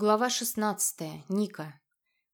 Глава 16. Ника.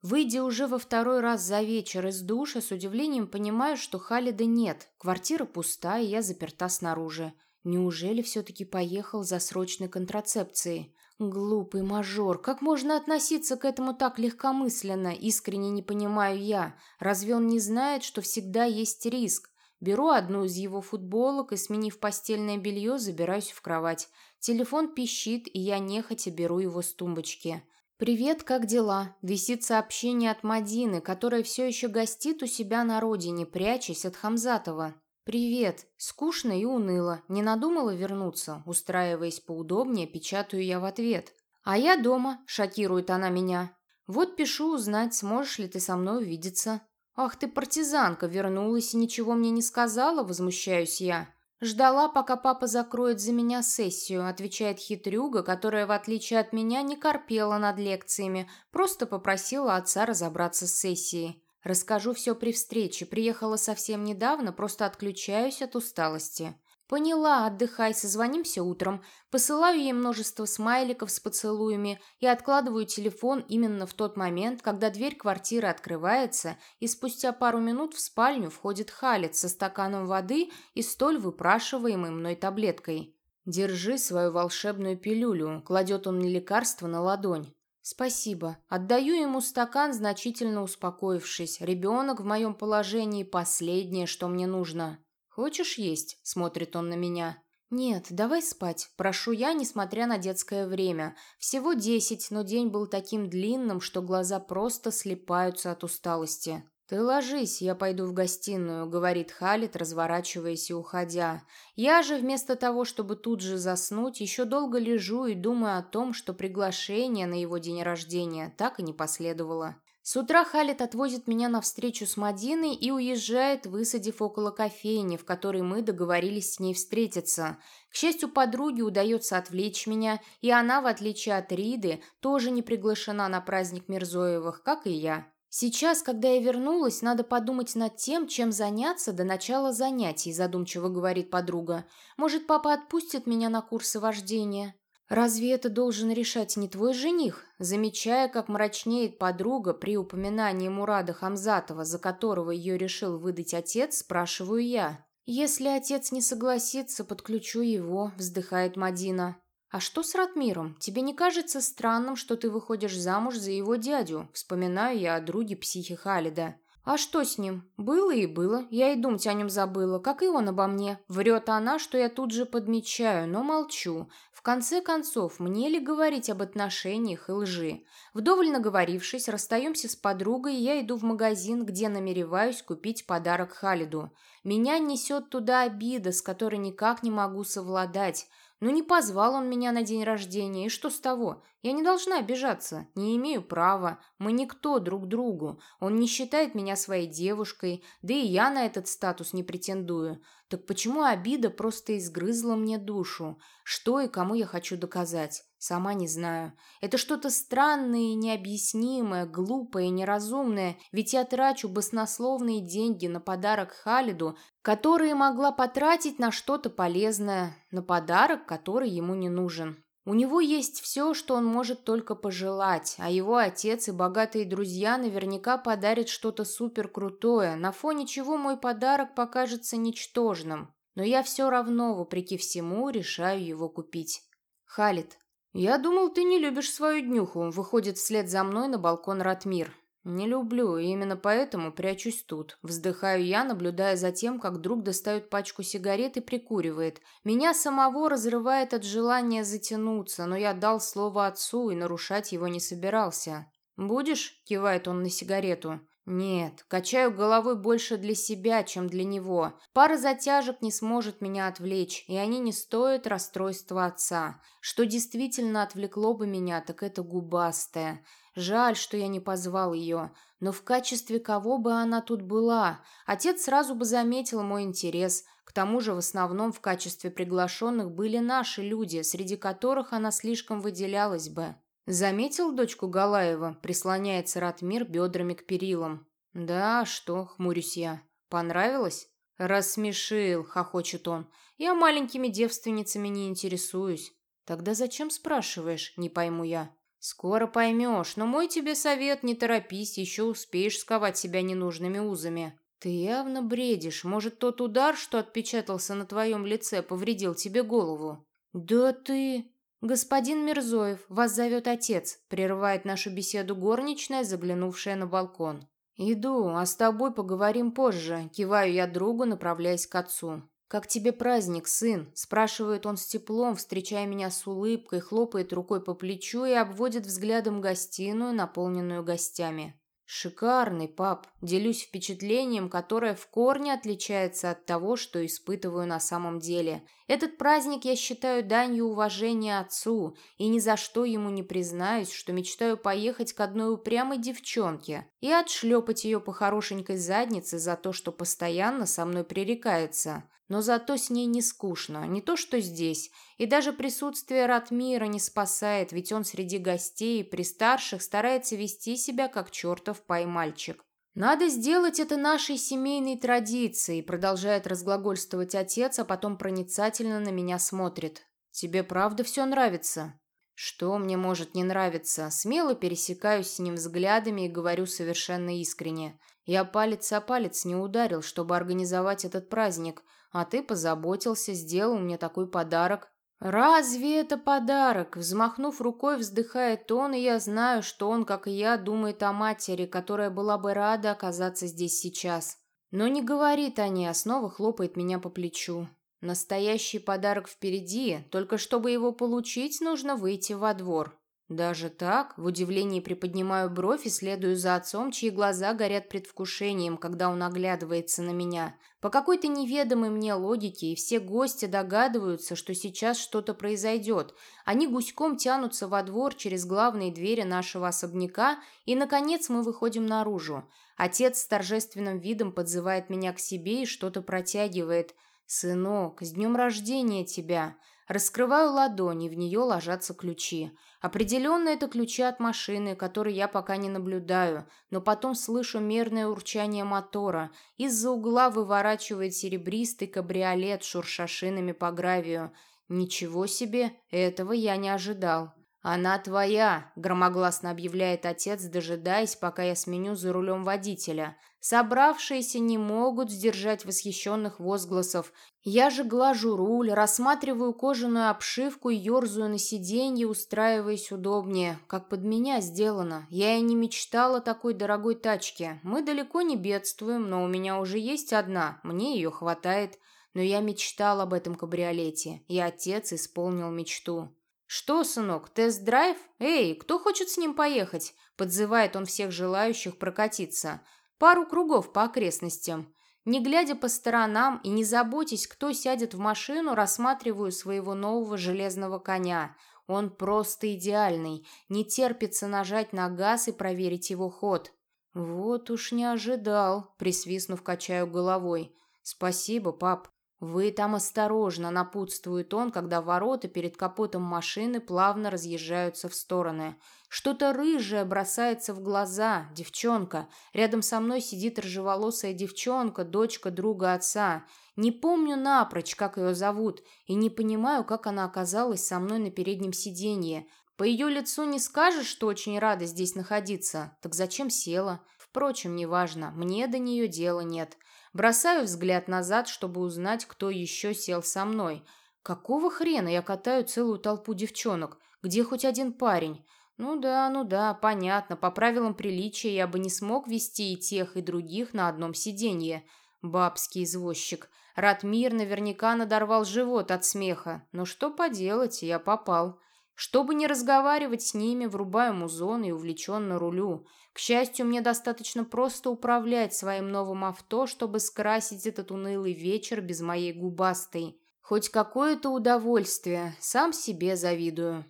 Выйдя уже во второй раз за вечер из душа, с удивлением понимаю, что Халида нет. Квартира пуста, и я заперта снаружи. Неужели все-таки поехал за срочной контрацепцией? Глупый мажор, как можно относиться к этому так легкомысленно, искренне не понимаю я. Разве он не знает, что всегда есть риск? Беру одну из его футболок и, сменив постельное белье, забираюсь в кровать. Телефон пищит, и я нехотя беру его с тумбочки. «Привет, как дела?» Висит сообщение от Мадины, которая все еще гостит у себя на родине, прячась от Хамзатова. «Привет. Скучно и уныло. Не надумала вернуться?» Устраиваясь поудобнее, печатаю я в ответ. «А я дома», — шокирует она меня. «Вот пишу узнать, сможешь ли ты со мной увидеться». «Ах ты, партизанка, вернулась и ничего мне не сказала?» – возмущаюсь я. «Ждала, пока папа закроет за меня сессию», – отвечает хитрюга, которая, в отличие от меня, не корпела над лекциями, просто попросила отца разобраться с сессией. Расскажу все при встрече, приехала совсем недавно, просто отключаюсь от усталости. «Поняла, отдыхай, созвонимся утром. Посылаю ей множество смайликов с поцелуями и откладываю телефон именно в тот момент, когда дверь квартиры открывается, и спустя пару минут в спальню входит Халит со стаканом воды и столь выпрашиваемой мной таблеткой. «Держи свою волшебную пилюлю», — кладет он мне лекарство на ладонь. «Спасибо. Отдаю ему стакан, значительно успокоившись. Ребенок в моем положении – последнее, что мне нужно». «Хочешь есть?» – смотрит он на меня. «Нет, давай спать. Прошу я, несмотря на детское время. Всего десять, но день был таким длинным, что глаза просто слепаются от усталости». «Ты ложись, я пойду в гостиную», — говорит Халит, разворачиваясь и уходя. Я же вместо того, чтобы тут же заснуть, еще долго лежу и думаю о том, что приглашение на его день рождения так и не последовало. С утра Халит отвозит меня на встречу с Мадиной и уезжает, высадив около кофейни, в которой мы договорились с ней встретиться. К счастью, подруге удается отвлечь меня, и она, в отличие от Риды, тоже не приглашена на праздник Мирзоевых, как и я. Сейчас, когда я вернулась, надо подумать над тем, чем заняться до начала занятий, задумчиво говорит подруга. Может, папа отпустит меня на курсы вождения? «Разве это должен решать не твой жених?» Замечая, как мрачнеет подруга при упоминании Мурада Хамзатова, за которого ее решил выдать отец, спрашиваю я. «Если отец не согласится, подключу его», — вздыхает Мадина. «А что с Ратмиром? Тебе не кажется странным, что ты выходишь замуж за его дядю?» Вспоминаю я о друге психи Халида. «А что с ним? Было и было. Я и думать о нем забыла, как и он обо мне. Врет она, что я тут же подмечаю, но молчу. В конце концов, мне ли говорить об отношениях и лжи? Вдоволь наговорившись, расстаемся с подругой, я иду в магазин, где намереваюсь купить подарок Халиду. Меня несет туда обида, с которой никак не могу совладать. Ну не позвал он меня на день рождения, и что с того? Я не должна обижаться, не имею права. Мы никто друг другу. Он не считает меня своей девушкой, да и я на этот статус не претендую. Так почему обида просто изгрызла мне душу? Что и кому я хочу доказать? Сама не знаю. Это что-то странное и необъяснимое, глупое и неразумное, ведь я трачу баснословные деньги на подарок Халиду, которые могла потратить на что-то полезное, на подарок, который ему не нужен. У него есть все, что он может только пожелать, а его отец и богатые друзья наверняка подарят что-то суперкрутое, на фоне чего мой подарок покажется ничтожным. Но я все равно, вопреки всему, решаю его купить. Халид, «Я думал, ты не любишь свою днюху», — выходит вслед за мной на балкон Ратмир. «Не люблю, и именно поэтому прячусь тут». Вздыхаю я, наблюдая за тем, как друг достает пачку сигарет и прикуривает. Меня самого разрывает от желания затянуться, но я дал слово отцу и нарушать его не собирался. «Будешь?» — кивает он на сигарету. Нет, качаю головой больше для себя, чем для него. Пара затяжек не сможет меня отвлечь, и они не стоят расстройства отца. Что действительно отвлекло бы меня, так это губастая. Жаль, что я не позвал ее. Но в качестве кого бы она тут была? Отец сразу бы заметил мой интерес. К тому же в основном в качестве приглашенных были наши люди, среди которых она слишком выделялась бы. Заметил дочку Галаева, прислоняется Ратмир бедрами к перилам. Да, что, хмурюсь я. Понравилось? Рассмешил, хохочет он. Я маленькими девственницами не интересуюсь. Тогда зачем спрашиваешь, не пойму я. «Скоро поймешь, но мой тебе совет, не торопись, еще успеешь сковать себя ненужными узами». «Ты явно бредишь. Может, тот удар, что отпечатался на твоем лице, повредил тебе голову?» «Да ты...» «Господин Мирзоев, вас зовет отец», — прерывает нашу беседу горничная, заглянувшая на балкон. «Иду, а с тобой поговорим позже», — киваю я другу, направляясь к отцу. «Как тебе праздник, сын?» – спрашивает он с теплом, встречая меня с улыбкой, хлопает рукой по плечу и обводит взглядом гостиную, наполненную гостями. «Шикарный, пап. Делюсь впечатлением, которое в корне отличается от того, что испытываю на самом деле. Этот праздник я считаю данью уважения отцу, и ни за что ему не признаюсь, что мечтаю поехать к одной упрямой девчонке и отшлепать ее по хорошенькой заднице за то, что постоянно со мной пререкается. Но зато с ней не скучно, не то что здесь. И даже присутствие Ратмира не спасает, ведь он среди гостей и при старших старается вести себя как чертов поймальчик. «Надо сделать это нашей семейной традицией», продолжает разглагольствовать отец, а потом проницательно на меня смотрит. «Тебе правда все нравится?» Что мне может не нравиться? Смело пересекаюсь с ним взглядами и говорю совершенно искренне. Я палец о палец не ударил, чтобы организовать этот праздник, а ты позаботился, сделал мне такой подарок. Разве это подарок? Взмахнув рукой, вздыхает он, и я знаю, что он, как и я, думает о матери, которая была бы рада оказаться здесь сейчас. Но не говорит о ней, а снова хлопает меня по плечу. Настоящий подарок впереди, только чтобы его получить, нужно выйти во двор. Даже так, в удивлении приподнимаю бровь и следую за отцом, чьи глаза горят предвкушением, когда он оглядывается на меня. По какой-то неведомой мне логике, и все гости догадываются, что сейчас что-то произойдет. Они гуськом тянутся во двор через главные двери нашего особняка, и, наконец, мы выходим наружу. Отец с торжественным видом подзывает меня к себе и что-то протягивает – «Сынок, с днем рождения тебя!» Раскрываю ладони, в нее ложатся ключи. Определенно это ключи от машины, которые я пока не наблюдаю, но потом слышу мерное урчание мотора. Из-за угла выворачивает серебристый кабриолет, шурша шинами по гравию. Ничего себе, этого я не ожидал. «Она твоя», — громогласно объявляет отец, дожидаясь, пока я сменю за рулем водителя. Собравшиеся не могут сдержать восхищенных возгласов. Я же глажу руль, рассматриваю кожаную обшивку и ерзаю на сиденье, устраиваясь удобнее. Как под меня сделано. Я и не мечтала такой дорогой тачке. Мы далеко не бедствуем, но у меня уже есть одна. Мне ее хватает. Но я мечтал об этом кабриолете, и отец исполнил мечту. «Что, сынок, тест-драйв? Эй, кто хочет с ним поехать?» Подзывает он всех желающих прокатиться. Пару кругов по окрестностям. Не глядя по сторонам и не заботясь, кто сядет в машину, рассматриваю своего нового железного коня. Он просто идеальный. Не терпится нажать на газ и проверить его ход. «Вот уж не ожидал», — присвистнув, качаю головой. «Спасибо, пап». «Вы там осторожно», — напутствует он, когда ворота перед капотом машины плавно разъезжаются в стороны. Что-то рыжее бросается в глаза. Девчонка. Рядом со мной сидит рыжеволосая девчонка, дочка друга отца. Не помню напрочь, как ее зовут, и не понимаю, как она оказалась со мной на переднем сиденье. По ее лицу не скажешь, что очень рада здесь находиться. Так зачем села? Впрочем, неважно, мне до нее дела нет. Бросаю взгляд назад, чтобы узнать, кто еще сел со мной. Какого хрена я катаю целую толпу девчонок? Где хоть один парень? Ну да, ну да, понятно. По правилам приличия я бы не смог вести и тех, и других на одном сиденье. Бабский извозчик. Ратмир наверняка надорвал живот от смеха. Но что поделать, я попал. Чтобы не разговаривать с ними, врубаю музон и увлеченно рулю. К счастью, мне достаточно просто управлять своим новым авто, чтобы скрасить этот унылый вечер без моей губастой. Хоть какое-то удовольствие, сам себе завидую.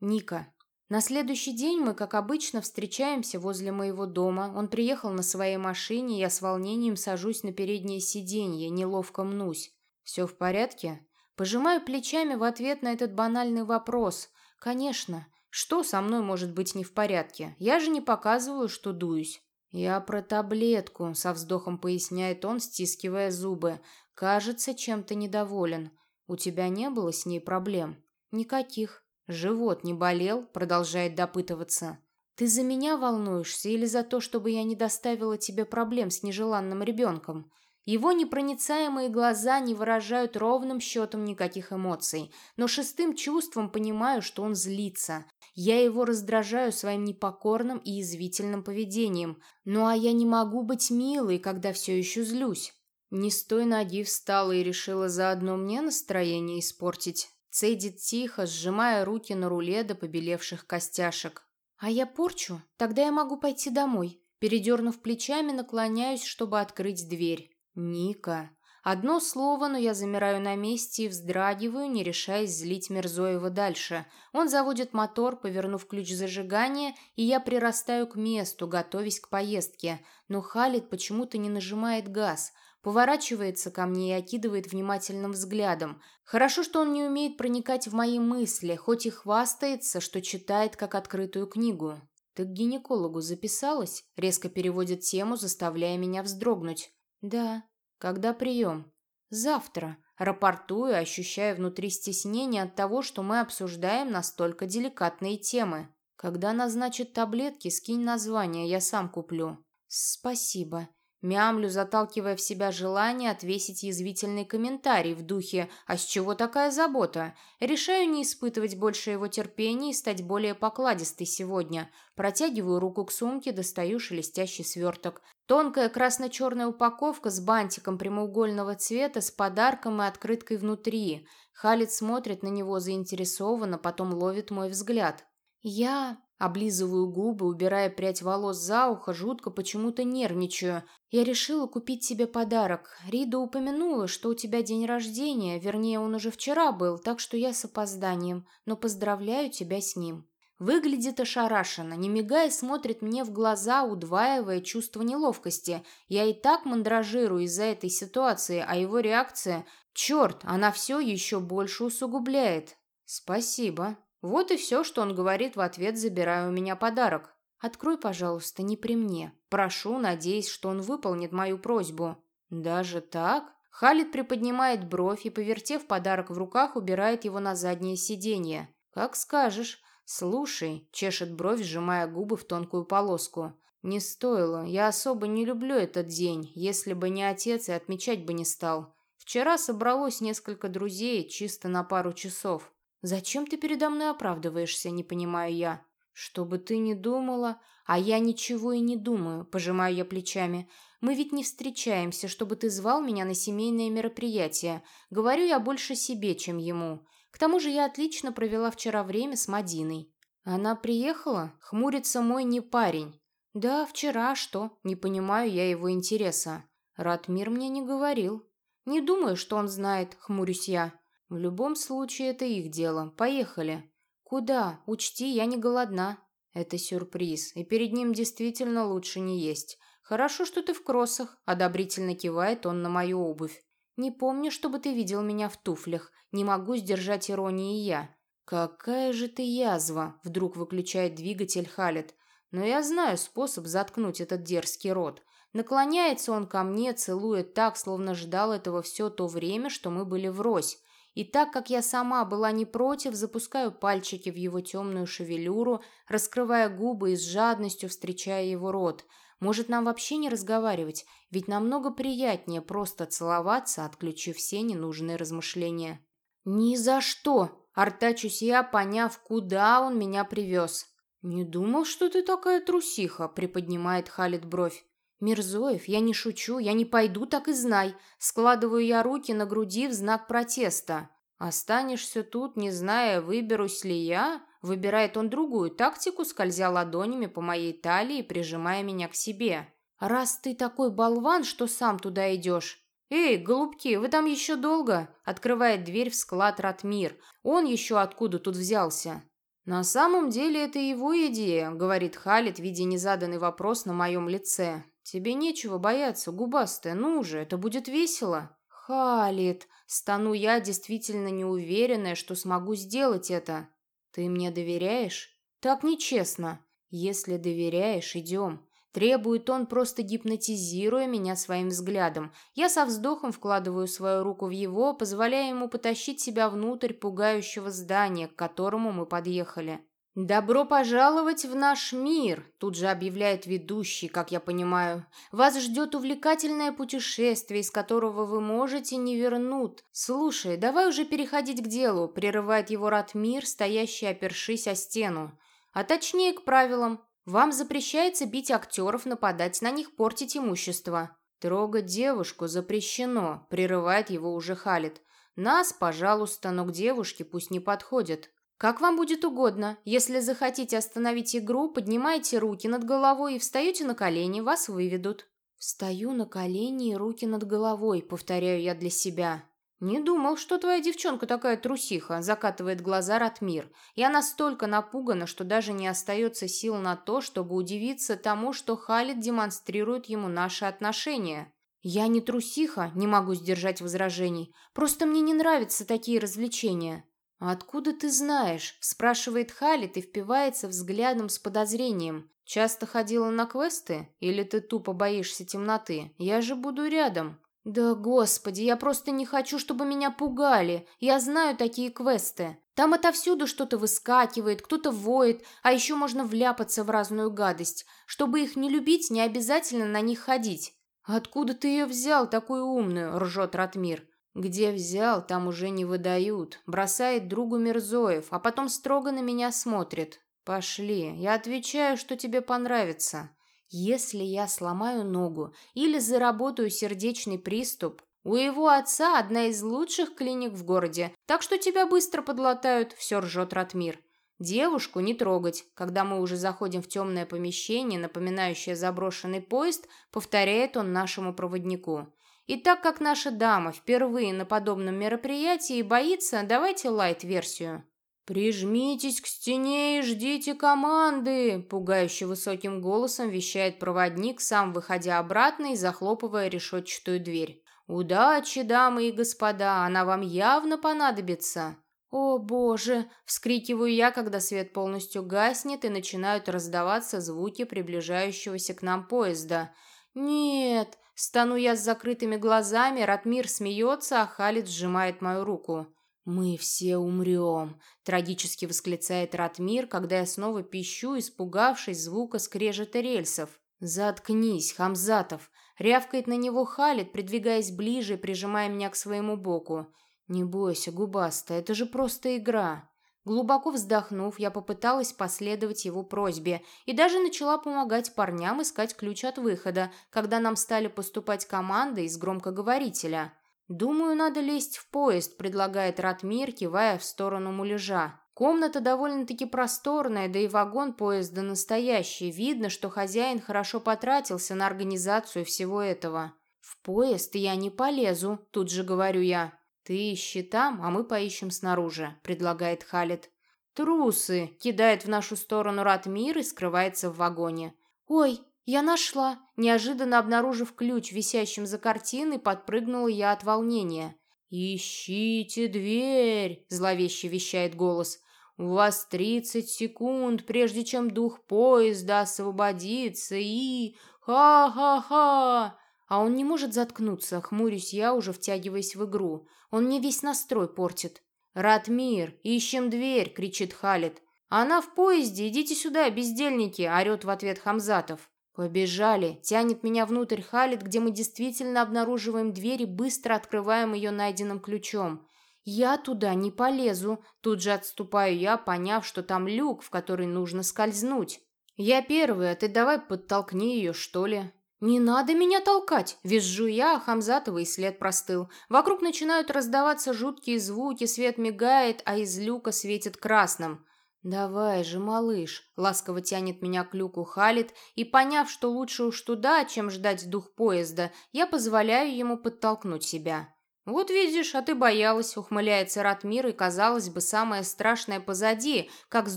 Ника. На следующий день мы, как обычно, встречаемся возле моего дома. Он приехал на своей машине, я с волнением сажусь на переднее сиденье, неловко мнусь. «Все в порядке?» Пожимаю плечами в ответ на этот банальный вопрос. «Конечно. Что со мной может быть не в порядке? Я же не показываю, что дуюсь». «Я про таблетку», — со вздохом поясняет он, стискивая зубы. «Кажется, чем-то недоволен. У тебя не было с ней проблем?» «Никаких». «Живот не болел?» — продолжает допытываться. «Ты за меня волнуешься или за то, чтобы я не доставила тебе проблем с нежеланным ребенком?» Его непроницаемые глаза не выражают ровным счетом никаких эмоций, но шестым чувством понимаю, что он злится. Я его раздражаю своим непокорным и язвительным поведением. Ну а я не могу быть милой, когда все еще злюсь. Не с той ноги встала и решила заодно мне настроение испортить. Цедит тихо, сжимая руки на руле до побелевших костяшек. «А я порчу? Тогда я могу пойти домой». Передернув плечами, наклоняюсь, чтобы открыть дверь. «Ника». Одно слово, но я замираю на месте и вздрагиваю, не решаясь злить Мерзоева дальше. Он заводит мотор, повернув ключ зажигания, и я прирастаю к месту, готовясь к поездке. Но Халид почему-то не нажимает газ. Поворачивается ко мне и окидывает внимательным взглядом. Хорошо, что он не умеет проникать в мои мысли, хоть и хвастается, что читает как открытую книгу. «Ты к гинекологу записалась?» Резко переводит тему, заставляя меня вздрогнуть. «Да». «Когда прием?» «Завтра». Рапортую, ощущая внутри стеснение от того, что мы обсуждаем настолько деликатные темы. «Когда назначат таблетки, скинь название, я сам куплю». «Спасибо». Мямлю, заталкивая в себя желание отвесить язвительный комментарий в духе «А с чего такая забота?». Решаю не испытывать больше его терпения и стать более покладистой сегодня. Протягиваю руку к сумке, достаю шелестящий сверток. Тонкая красно-черная упаковка с бантиком прямоугольного цвета с подарком и открыткой внутри. Халит смотрит на него заинтересованно, потом ловит мой взгляд. «Я...» Облизываю губы, убирая прядь волос за ухо, жутко почему-то нервничаю. Я решила купить себе подарок. Рида упомянула, что у тебя день рождения, вернее, он уже вчера был, так что я с опозданием, но поздравляю тебя с ним. Выглядит ошарашенно, не мигая, смотрит мне в глаза, удваивая чувство неловкости. Я и так мандражирую из-за этой ситуации, а его реакция... Черт, она все еще больше усугубляет. Спасибо. Вот и все, что он говорит в ответ, забирая у меня подарок. Открой, пожалуйста, не при мне. Прошу, надеясь, что он выполнит мою просьбу. Даже так? Халид приподнимает бровь и, повертев подарок в руках, убирает его на заднее сиденье. Как скажешь. Слушай, чешет бровь, сжимая губы в тонкую полоску. Не стоило. Я особо не люблю этот день. Если бы не отец, и отмечать бы не стал. Вчера собралось несколько друзей, чисто на пару часов. «Зачем ты передо мной оправдываешься, не понимаю я?» «Чтобы ты не думала...» «А я ничего и не думаю», — пожимаю я плечами. «Мы ведь не встречаемся, чтобы ты звал меня на семейное мероприятие. Говорю я больше себе, чем ему. К тому же я отлично провела вчера время с Мадиной». «Она приехала?» — хмурится мой не парень. «Да, вчера, что? Не понимаю я его интереса». Ратмир мне не говорил. «Не думаю, что он знает», — хмурюсь я. В любом случае, это их дело. Поехали. Куда? Учти, я не голодна. Это сюрприз, и перед ним действительно лучше не есть. Хорошо, что ты в кроссах, одобрительно кивает он на мою обувь. Не помню, чтобы ты видел меня в туфлях. Не могу сдержать иронии я. Какая же ты язва, вдруг выключает двигатель Халет. Но я знаю способ заткнуть этот дерзкий рот. Наклоняется он ко мне, целует так, словно ждал этого все то время, что мы были врозь. И так как я сама была не против, запускаю пальчики в его темную шевелюру, раскрывая губы и с жадностью встречая его рот. Может, нам вообще не разговаривать, ведь намного приятнее просто целоваться, отключив все ненужные размышления. «Ни за что!» – артачусь я, поняв, куда он меня привез. «Не думал, что ты такая трусиха», – приподнимает Халит бровь. «Мирзоев, я не шучу, я не пойду, так и знай. Складываю я руки на груди в знак протеста. Останешься тут, не зная, выберусь ли я?» Выбирает он другую тактику, скользя ладонями по моей талии, прижимая меня к себе. «Раз ты такой болван, что сам туда идешь». «Эй, голубки, вы там еще долго?» Открывает дверь в склад Ратмир. «Он еще откуда тут взялся?» «На самом деле это его идея», — говорит Халит, видя незаданный вопрос на моем лице. «Тебе нечего бояться, губастая, ну же, это будет весело». «Халит!» — стану я, действительно неуверенная, что смогу сделать это. «Ты мне доверяешь?» «Так нечестно. Если доверяешь, идем». Требует он, просто гипнотизируя меня своим взглядом. Я со вздохом вкладываю свою руку в его, позволяя ему потащить себя внутрь пугающего здания, к которому мы подъехали. «Добро пожаловать в наш мир!» – тут же объявляет ведущий, как я понимаю. «Вас ждет увлекательное путешествие, из которого вы можете не вернуть. Слушай, давай уже переходить к делу», – прерывает его Ратмир, стоящий опершись о стену. «А точнее к правилам. Вам запрещается бить актеров, нападать на них, портить имущество». «Трогать девушку запрещено», – прерывает его уже Халит. «Нас, пожалуйста, но к девушке пусть не подходят». Как вам будет угодно. Если захотите остановить игру, поднимайте руки над головой и встаете на колени, вас выведут. Встаю на колени и руки над головой, повторяю я для себя. «Не думал, что твоя девчонка такая трусиха», — закатывает глаза Ратмир. Я настолько напугана, что даже не остается сил на то, чтобы удивиться тому, что Халид демонстрирует ему наши отношения. «Я не трусиха, не могу сдержать возражений. Просто мне не нравятся такие развлечения». «Откуда ты знаешь?» – спрашивает Халит и впивается взглядом с подозрением. «Часто ходила на квесты? Или ты тупо боишься темноты? Я же буду рядом». «Да господи, я просто не хочу, чтобы меня пугали. Я знаю такие квесты. Там отовсюду что-то выскакивает, кто-то воет, а еще можно вляпаться в разную гадость. Чтобы их не любить, не обязательно на них ходить». «Откуда ты ее взял, такую умную?» – ржет Ратмир. Где взял, там уже не выдают. Бросает другу Мирзоев, а потом строго на меня смотрит. Пошли, я отвечаю, что тебе понравится. Если я сломаю ногу или заработаю сердечный приступ, у его отца одна из лучших клиник в городе, так что тебя быстро подлатают, все ржет Ратмир. Девушку не трогать. Когда мы уже заходим в темное помещение, напоминающее заброшенный поезд, повторяет он нашему проводнику. И так как наша дама впервые на подобном мероприятии боится, давайте лайт-версию. «Прижмитесь к стене и ждите команды!» Пугающе высоким голосом вещает проводник, сам выходя обратно и захлопывая решетчатую дверь. «Удачи, дамы и господа, она вам явно понадобится!» «О, боже!» — вскрикиваю я, когда свет полностью гаснет и начинают раздаваться звуки приближающегося к нам поезда. «Нет!» Стану я с закрытыми глазами, Ратмир смеется, а Халид сжимает мою руку. «Мы все умрем», — трагически восклицает Ратмир, когда я снова пищу, испугавшись звука скрежета рельсов. «Заткнись, Хамзатов!» — рявкает на него Халид, придвигаясь ближе и прижимая меня к своему боку. «Не бойся, губаста, это же просто игра». Глубоко вздохнув, я попыталась последовать его просьбе и даже начала помогать парням искать ключ от выхода, когда нам стали поступать команды из громкоговорителя. «Думаю, надо лезть в поезд», — предлагает Ратмир, кивая в сторону муляжа. Комната довольно-таки просторная, да и вагон поезда настоящий. Видно, что хозяин хорошо потратился на организацию всего этого. «В поезд я не полезу», — тут же говорю я. «Ты ищи там, а мы поищем снаружи», — предлагает Халит. «Трусы!» — кидает в нашу сторону Ратмир и скрывается в вагоне. «Ой, я нашла!» Неожиданно обнаружив ключ, висящим за картиной, подпрыгнула я от волнения. «Ищите дверь!» — зловеще вещает голос. «У вас тридцать секунд, прежде чем дух поезда освободится и... Ха-ха-ха!» А он не может заткнуться, хмурюсь я, уже втягиваясь в игру. Он мне весь настрой портит. «Ратмир, ищем дверь!» — кричит Халид. «Она в поезде, идите сюда, бездельники!» — орет в ответ Хамзатов. «Побежали!» — тянет меня внутрь Халид, где мы действительно обнаруживаем дверь и быстро открываем ее найденным ключом. «Я туда не полезу!» Тут же отступаю я, поняв, что там люк, в который нужно скользнуть. «Я первый, а ты давай подтолкни ее, что ли?» «Не надо меня толкать!» – визжу я, а Хамзатова и след простыл. Вокруг начинают раздаваться жуткие звуки, свет мигает, а из люка светит красным. «Давай же, малыш!» – ласково тянет меня к люку Халит, и, поняв, что лучше уж туда, чем ждать дух поезда, я позволяю ему подтолкнуть себя. «Вот видишь, а ты боялась», — ухмыляется Ратмир, и, казалось бы, самое страшное позади, как с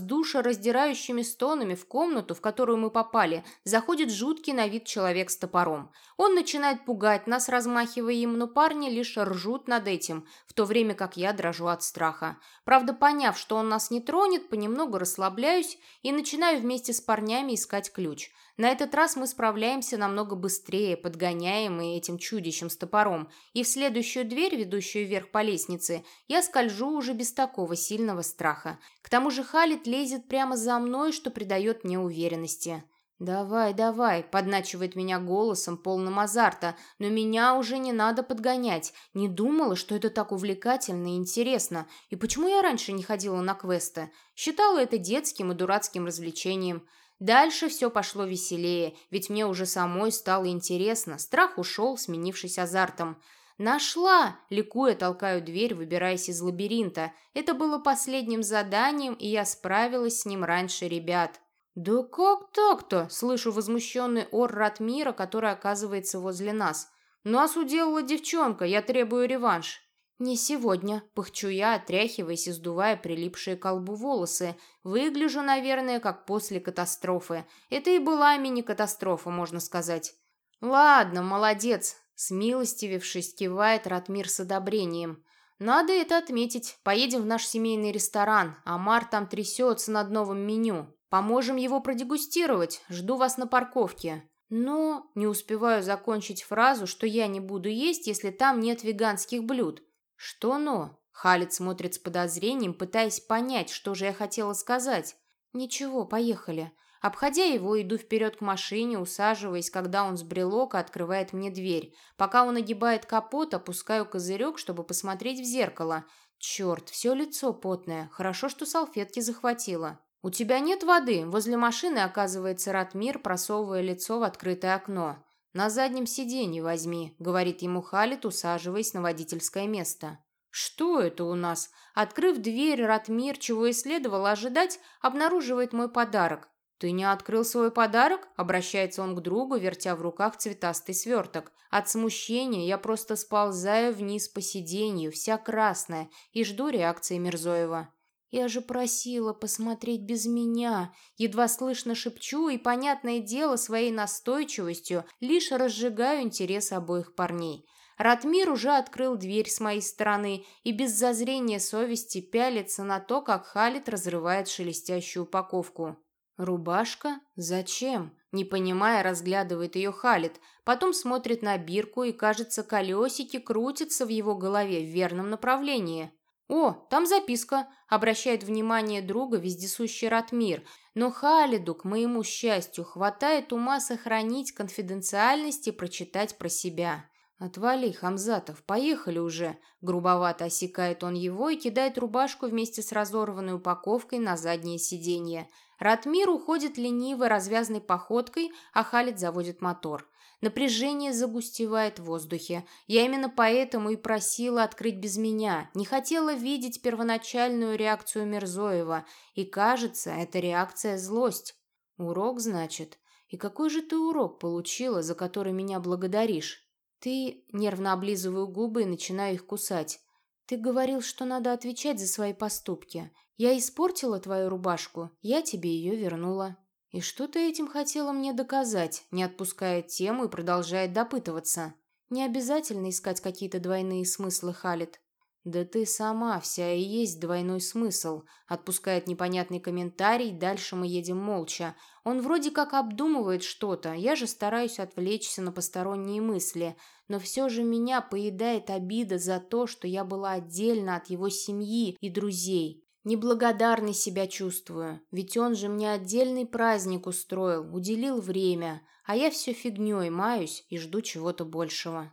душераздирающими стонами в комнату, в которую мы попали, заходит жуткий на вид человек с топором. Он начинает пугать нас, размахивая им, но парни лишь ржут над этим, в то время как я дрожу от страха. Правда, поняв, что он нас не тронет, понемногу расслабляюсь и начинаю вместе с парнями искать ключ — на этот раз мы справляемся намного быстрее, подгоняемые этим чудищем с топором, и в следующую дверь, ведущую вверх по лестнице, я скольжу уже без такого сильного страха. К тому же Халит лезет прямо за мной, что придает мне уверенности. «Давай, давай», — подначивает меня голосом, полным азарта, но меня уже не надо подгонять. Не думала, что это так увлекательно и интересно. И почему я раньше не ходила на квесты? Считала это детским и дурацким развлечением. Дальше все пошло веселее, ведь мне уже самой стало интересно. Страх ушел, сменившись азартом. «Нашла!» – ликуя толкаю дверь, выбираясь из лабиринта. Это было последним заданием, и я справилась с ним раньше ребят. «Да как так-то?» – слышу возмущенный ор Ратмира, который оказывается возле нас. «Нас уделала девчонка, я требую реванш». «Не сегодня», — пыхчу я, отряхиваясь и сдувая прилипшие к колбу волосы. «Выгляжу, наверное, как после катастрофы. Это и была мини-катастрофа, можно сказать». «Ладно, молодец», — смилостивившись, кивает Ратмир с одобрением. «Надо это отметить. Поедем в наш семейный ресторан. Амар там трясется над новым меню. Поможем его продегустировать. Жду вас на парковке». Но не успеваю закончить фразу, что я не буду есть, если там нет веганских блюд. «Что «но»?» Халит смотрит с подозрением, пытаясь понять, что же я хотела сказать. «Ничего, поехали». Обходя его, иду вперед к машине, усаживаясь, когда он с брелока открывает мне дверь. Пока он огибает капот, опускаю козырек, чтобы посмотреть в зеркало. Черт, все лицо потное. Хорошо, что салфетки захватила. «У тебя нет воды?» Возле машины оказывается Ратмир, просовывая лицо в открытое окно. «На заднем сиденье возьми», — говорит ему Халит, усаживаясь на водительское место. «Что это у нас?» Открыв дверь, Ратмир, чего и следовало ожидать, обнаруживает мой подарок. «Ты не открыл свой подарок?» — обращается он к другу, вертя в руках цветастый сверток. От смущения я просто сползаю вниз по сиденью, вся красная, и жду реакции Мирзоева. «Я же просила посмотреть без меня!» Едва слышно шепчу и, понятное дело, своей настойчивостью лишь разжигаю интерес обоих парней. Ратмир уже открыл дверь с моей стороны и без зазрения совести пялится на то, как Халит разрывает шелестящую упаковку. «Рубашка? Зачем?» Не понимая, разглядывает ее Халит, потом смотрит на бирку и, кажется, колесики крутятся в его голове в верном направлении. «О, там записка», — обращает внимание друга вездесущий Ратмир. Но Халиду, к моему счастью, хватает ума сохранить конфиденциальность и прочитать про себя. «Отвали, Хамзатов, поехали уже!» Грубовато осекает он его и кидает рубашку вместе с разорванной упаковкой на заднее сиденье. Ратмир уходит ленивой развязной походкой, а Халид заводит мотор. Напряжение загустевает в воздухе. Я именно поэтому и просила открыть без меня. Не хотела видеть первоначальную реакцию Мирзоева. И кажется, эта реакция – злость. Урок, значит? И какой же ты урок получила, за который меня благодаришь? Ты нервно облизываю губы и начинаю их кусать. Ты говорил, что надо отвечать за свои поступки. Я испортила твою рубашку, я тебе ее вернула. «И что ты этим хотела мне доказать?» Не отпускает тему и продолжает допытываться. «Не обязательно искать какие-то двойные смыслы, Халит». «Да ты сама вся и есть двойной смысл», отпускает непонятный комментарий, дальше мы едем молча. Он вроде как обдумывает что-то, я же стараюсь отвлечься на посторонние мысли, но все же меня поедает обида за то, что я была отдельно от его семьи и друзей. Неблагодарной себя чувствую, ведь он же мне отдельный праздник устроил, уделил время, а я все фигней маюсь и жду чего-то большего.